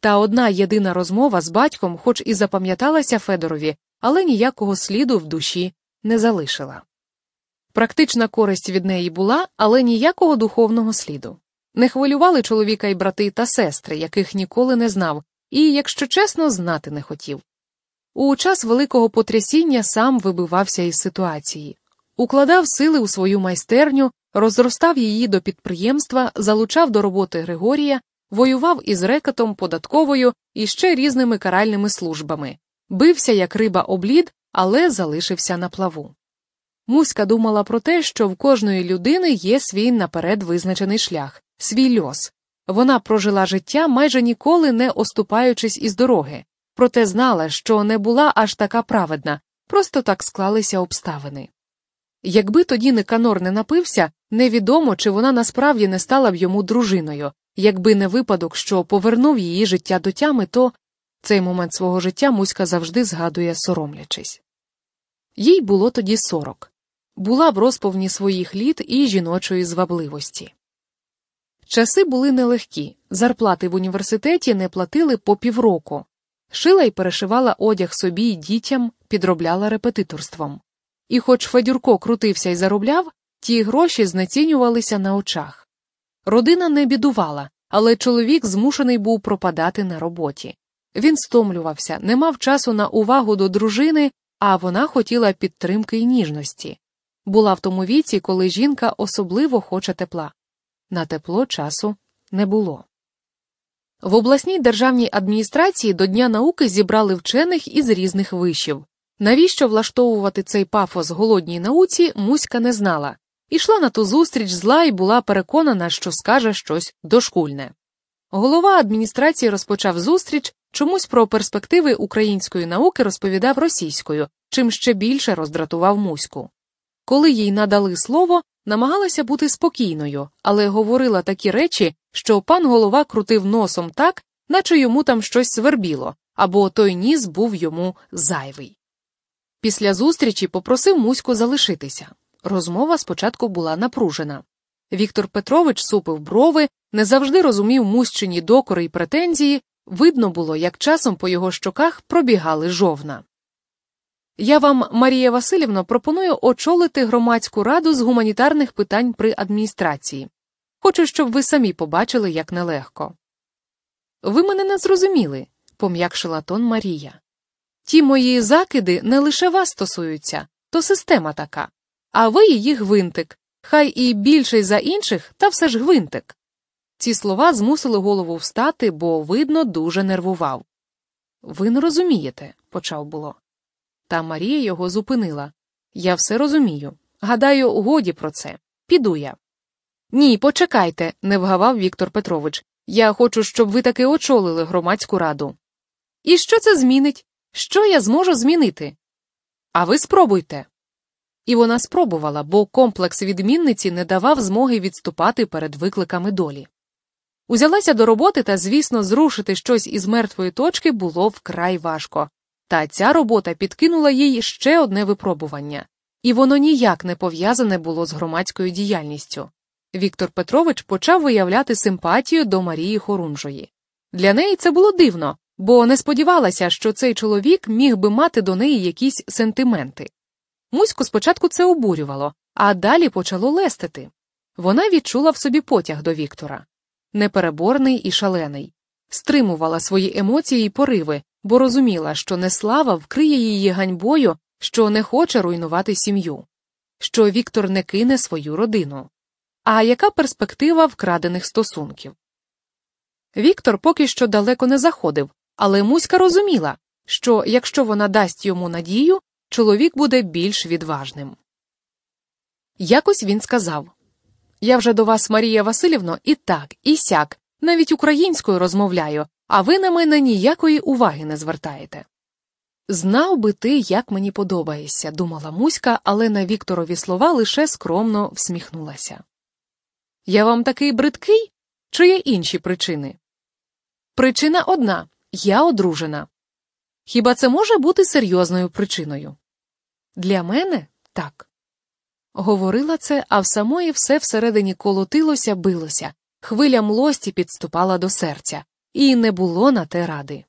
Та одна єдина розмова з батьком, хоч і запам'яталася Федорові, але ніякого сліду в душі не залишила. Практична користь від неї була, але ніякого духовного сліду. Не хвилювали чоловіка і брати та сестри, яких ніколи не знав, і, якщо чесно, знати не хотів. У час великого потрясіння сам вибивався із ситуації, укладав сили у свою майстерню, розростав її до підприємства, залучав до роботи Григорія, воював із рекатом, податковою і ще різними каральними службами, бився як риба облід, але залишився на плаву. Муська думала про те, що в кожної людини є свій наперед визначений шлях, свій льос. Вона прожила життя, майже ніколи не оступаючись із дороги, проте знала, що не була аж така праведна, просто так склалися обставини. Якби тоді Никанор не напився, невідомо, чи вона насправді не стала б йому дружиною, якби не випадок, що повернув її життя до тями, то цей момент свого життя Муська завжди згадує, соромлячись. Їй було тоді сорок була в розповні своїх літ і жіночої звабливості. Часи були нелегкі, зарплати в університеті не платили по півроку, шила й перешивала одяг собі й дітям, підробляла репетиторством. І, хоч Федюрко крутився і заробляв, ті гроші знецінювалися на очах. Родина не бідувала, але чоловік змушений був пропадати на роботі. Він стомлювався, не мав часу на увагу до дружини, а вона хотіла підтримки й ніжності. Була в тому віці, коли жінка особливо хоче тепла. На тепло часу не було. В обласній державній адміністрації до Дня науки зібрали вчених із різних вишів. Навіщо влаштовувати цей пафос голодній науці, Муська не знала, ішла на ту зустріч зла і була переконана, що скаже щось дошкульне. Голова адміністрації розпочав зустріч, чомусь про перспективи української науки розповідав російською, чим ще більше роздратував Муську. Коли їй надали слово, намагалася бути спокійною, але говорила такі речі, що пан голова крутив носом так, наче йому там щось свербіло, або той ніс був йому зайвий. Після зустрічі попросив Муську залишитися. Розмова спочатку була напружена. Віктор Петрович супив брови, не завжди розумів мущині докори й претензії, видно було, як часом по його щоках пробігали жовна. Я вам, Марія Васильівна, пропоную очолити громадську раду з гуманітарних питань при адміністрації. Хочу, щоб ви самі побачили, як нелегко. Ви мене не зрозуміли, пом'якшила тон Марія. Ті мої закиди не лише вас стосуються, то система така, а ви її гвинтик, хай і більший за інших, та все ж гвинтик. Ці слова змусили голову встати, бо, видно, дуже нервував. Ви не розумієте, почав було. Та Марія його зупинила. Я все розумію. Гадаю, годі про це. Піду я. Ні, почекайте, не вгавав Віктор Петрович. Я хочу, щоб ви таки очолили громадську раду. І що це змінить? Що я зможу змінити? А ви спробуйте. І вона спробувала, бо комплекс відмінниці не давав змоги відступати перед викликами долі. Узялася до роботи та, звісно, зрушити щось із мертвої точки було вкрай важко. Та ця робота підкинула їй ще одне випробування, і воно ніяк не пов'язане було з громадською діяльністю. Віктор Петрович почав виявляти симпатію до Марії Хорунжої. Для неї це було дивно, бо не сподівалася, що цей чоловік міг би мати до неї якісь сентименти. Муську спочатку це обурювало, а далі почало лестити. Вона відчула в собі потяг до Віктора непереборний і шалений, стримувала свої емоції і пориви, бо розуміла, що неслава вкриє її ганьбою, що не хоче руйнувати сім'ю, що Віктор не кине свою родину. А яка перспектива вкрадених стосунків? Віктор поки що далеко не заходив, але Муська розуміла, що якщо вона дасть йому надію, чоловік буде більш відважним. Якось він сказав Я вже до вас, Марія Васильівно, і так, і сяк, навіть українською розмовляю, а ви на мене ніякої уваги не звертаєте. Знав би ти, як мені подобаєшся, думала Муська, але на Вікторові слова лише скромно всміхнулася. Я вам такий бридкий? Чи є інші причини? Причина одна я одружена. Хіба це може бути серйозною причиною? Для мене так. Говорила це, а в самої все всередині колотилося, билося, хвиля млості підступала до серця, і не було на те ради.